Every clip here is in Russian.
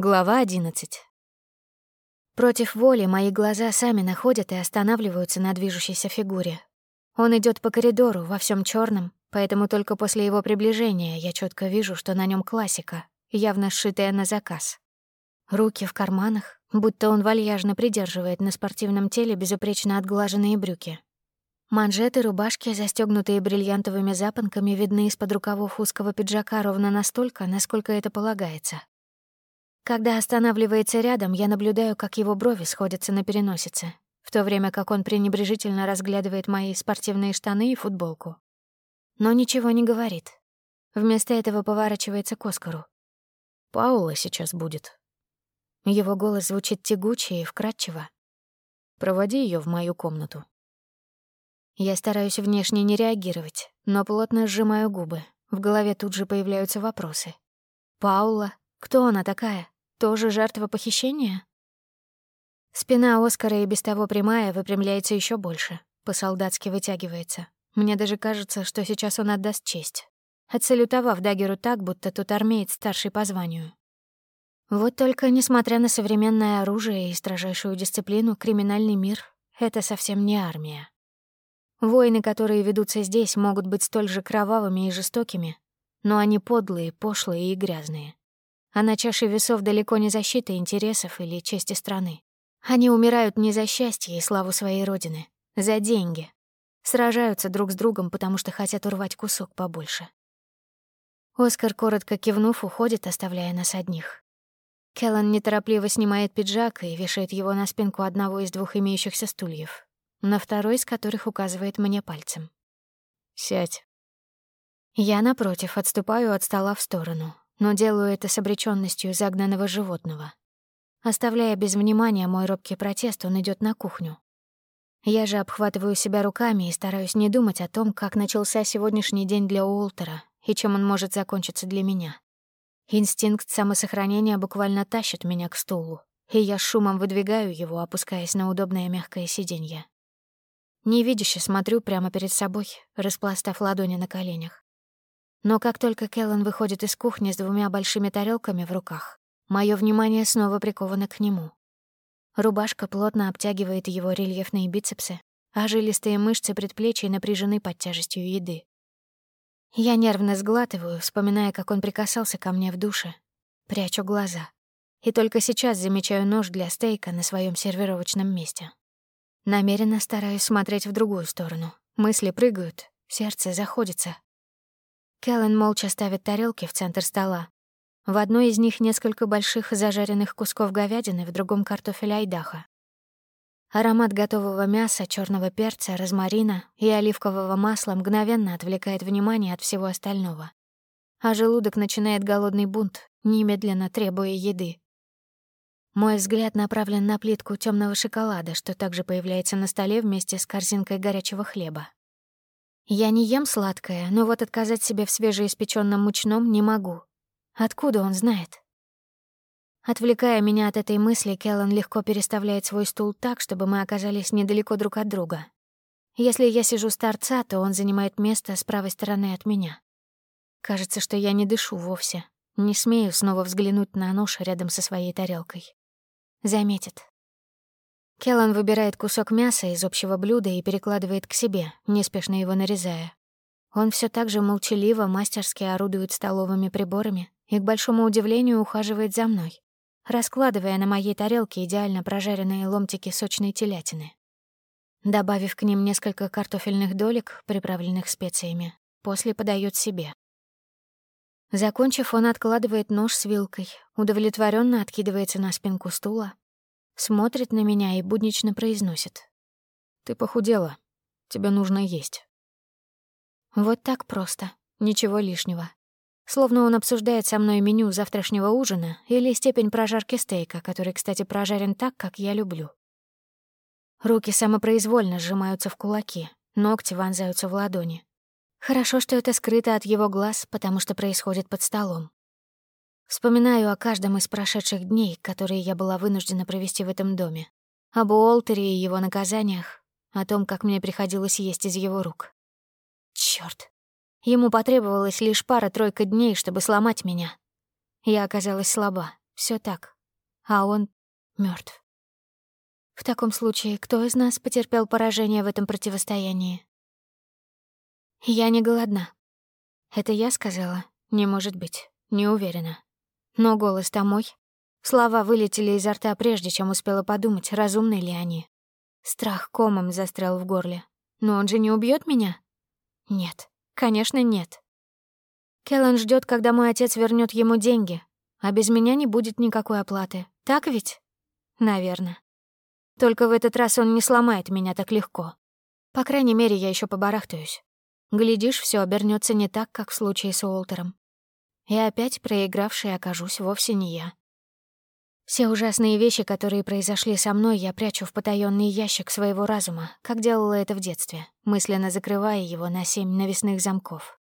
Глава 11. Против воли мои глаза сами находят и останавливаются на движущейся фигуре. Он идет по коридору во всем черном, поэтому только после его приближения я четко вижу, что на нем классика, явно сшитая на заказ. Руки в карманах, будто он вальяжно придерживает на спортивном теле безупречно отглаженные брюки. Манжеты рубашки, застегнутые бриллиантовыми запонками, видны из-под рукавов узкого пиджака ровно настолько, насколько это полагается. Когда останавливается рядом, я наблюдаю, как его брови сходятся на переносице, в то время как он пренебрежительно разглядывает мои спортивные штаны и футболку. Но ничего не говорит. Вместо этого поворачивается к Оскару. «Паула сейчас будет». Его голос звучит тягуче и вкрадчиво. «Проводи ее в мою комнату». Я стараюсь внешне не реагировать, но плотно сжимаю губы. В голове тут же появляются вопросы. «Паула? Кто она такая? Тоже жертва похищения? Спина Оскара и без того прямая выпрямляется еще больше, по-солдатски вытягивается. Мне даже кажется, что сейчас он отдаст честь, отсалютовав Дагеру так, будто тут армеец старший по званию. Вот только, несмотря на современное оружие и строжайшую дисциплину, криминальный мир — это совсем не армия. Войны, которые ведутся здесь, могут быть столь же кровавыми и жестокими, но они подлые, пошлые и грязные. А на чаше весов далеко не защита интересов или чести страны. Они умирают не за счастье и славу своей родины, за деньги. Сражаются друг с другом, потому что хотят урвать кусок побольше. Оскар, коротко кивнув, уходит, оставляя нас одних. Келлан неторопливо снимает пиджак и вешает его на спинку одного из двух имеющихся стульев, на второй из которых указывает мне пальцем. «Сядь». Я, напротив, отступаю от стола в сторону, но делаю это с обречённостью загнанного животного. Оставляя без внимания мой робкий протест, он идёт на кухню. Я же обхватываю себя руками и стараюсь не думать о том, как начался сегодняшний день для Уолтера и чем он может закончиться для меня. Инстинкт самосохранения буквально тащит меня к стулу, и я шумом выдвигаю его, опускаясь на удобное мягкое сиденье. Невидяще смотрю прямо перед собой, распластав ладони на коленях. Но как только Келлен выходит из кухни с двумя большими тарелками в руках, мое внимание снова приковано к нему. Рубашка плотно обтягивает его рельефные бицепсы, а жилистые мышцы предплечий напряжены под тяжестью еды. Я нервно сглатываю, вспоминая, как он прикасался ко мне в душе. Прячу глаза. И только сейчас замечаю нож для стейка на своем сервировочном месте. Намеренно стараюсь смотреть в другую сторону. Мысли прыгают, сердце заходится, Кэлен молча ставит тарелки в центр стола. В одной из них несколько больших зажаренных кусков говядины, в другом — картофель айдаха. Аромат готового мяса, черного перца, розмарина и оливкового масла мгновенно отвлекает внимание от всего остального. А желудок начинает голодный бунт, немедленно требуя еды. Мой взгляд направлен на плитку темного шоколада, что также появляется на столе вместе с корзинкой горячего хлеба. Я не ем сладкое, но вот отказать себе в свежеиспечённом мучном не могу. Откуда он знает? Отвлекая меня от этой мысли, Келлан легко переставляет свой стул так, чтобы мы оказались недалеко друг от друга. Если я сижу с торца, то он занимает место с правой стороны от меня. Кажется, что я не дышу вовсе. Не смею снова взглянуть на нож рядом со своей тарелкой. Заметит. Келлан выбирает кусок мяса из общего блюда и перекладывает к себе, неспешно его нарезая. Он все так же молчаливо, мастерски орудует столовыми приборами и, к большому удивлению, ухаживает за мной, раскладывая на моей тарелке идеально прожаренные ломтики сочной телятины. Добавив к ним несколько картофельных долек, приправленных специями, после подает себе. Закончив, он откладывает нож с вилкой, удовлетворенно откидывается на спинку стула, смотрит на меня и буднично произносит. «Ты похудела. Тебе нужно есть». Вот так просто. Ничего лишнего. Словно он обсуждает со мной меню завтрашнего ужина или степень прожарки стейка, который, кстати, прожарен так, как я люблю. Руки самопроизвольно сжимаются в кулаки, ногти вонзаются в ладони. Хорошо, что это скрыто от его глаз, потому что происходит под столом. Вспоминаю о каждом из прошедших дней, которые я была вынуждена провести в этом доме. Об Уолтере и его наказаниях, о том, как мне приходилось есть из его рук. Чёрт. Ему потребовалось лишь пара-тройка дней, чтобы сломать меня. Я оказалась слаба, Все так. А он мертв. В таком случае, кто из нас потерпел поражение в этом противостоянии? Я не голодна. Это я сказала? Не может быть. Не уверена. Но голос-то мой. Слова вылетели изо рта, прежде чем успела подумать, разумны ли они. Страх комом застрял в горле. Но он же не убьет меня? Нет, конечно, нет. Келлен ждет, когда мой отец вернет ему деньги, а без меня не будет никакой оплаты. Так ведь? Наверное. Только в этот раз он не сломает меня так легко. По крайней мере, я еще побарахтаюсь. Глядишь, все обернется не так, как в случае с Уолтером. И опять проигравшей окажусь вовсе не я. Все ужасные вещи, которые произошли со мной, я прячу в потаённый ящик своего разума, как делала это в детстве, мысленно закрывая его на семь навесных замков.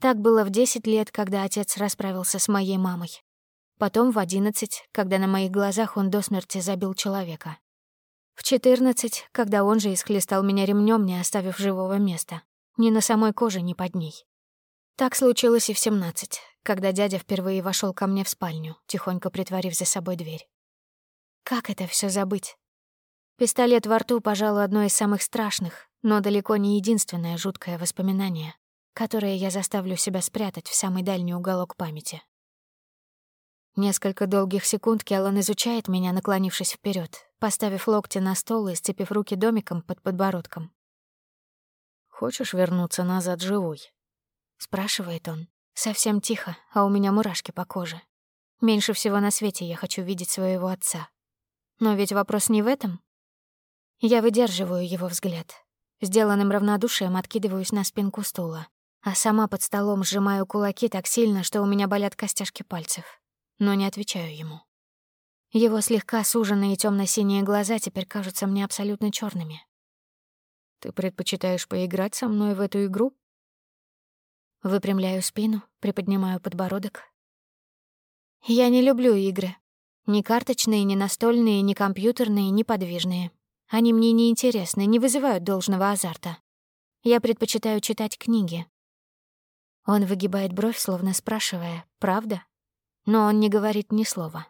Так было в десять лет, когда отец расправился с моей мамой. Потом в одиннадцать, когда на моих глазах он до смерти забил человека. В четырнадцать, когда он же исхлестал меня ремнем, не оставив живого места. Ни на самой коже, ни под ней. Так случилось и в семнадцать, когда дядя впервые вошел ко мне в спальню, тихонько притворив за собой дверь. Как это все забыть? Пистолет во рту, пожалуй, одно из самых страшных, но далеко не единственное жуткое воспоминание, которое я заставлю себя спрятать в самый дальний уголок памяти. Несколько долгих секунд Келлан изучает меня, наклонившись вперед, поставив локти на стол и сцепив руки домиком под подбородком. «Хочешь вернуться назад живой?» — спрашивает он. Совсем тихо, а у меня мурашки по коже. Меньше всего на свете я хочу видеть своего отца. Но ведь вопрос не в этом. Я выдерживаю его взгляд. Сделанным равнодушием откидываюсь на спинку стула, а сама под столом сжимаю кулаки так сильно, что у меня болят костяшки пальцев. Но не отвечаю ему. Его слегка суженные темно синие глаза теперь кажутся мне абсолютно черными. «Ты предпочитаешь поиграть со мной в эту игру?» Выпрямляю спину, приподнимаю подбородок. Я не люблю игры. Ни карточные, ни настольные, ни компьютерные, ни подвижные. Они мне не интересны, не вызывают должного азарта. Я предпочитаю читать книги. Он выгибает бровь, словно спрашивая, правда? Но он не говорит ни слова.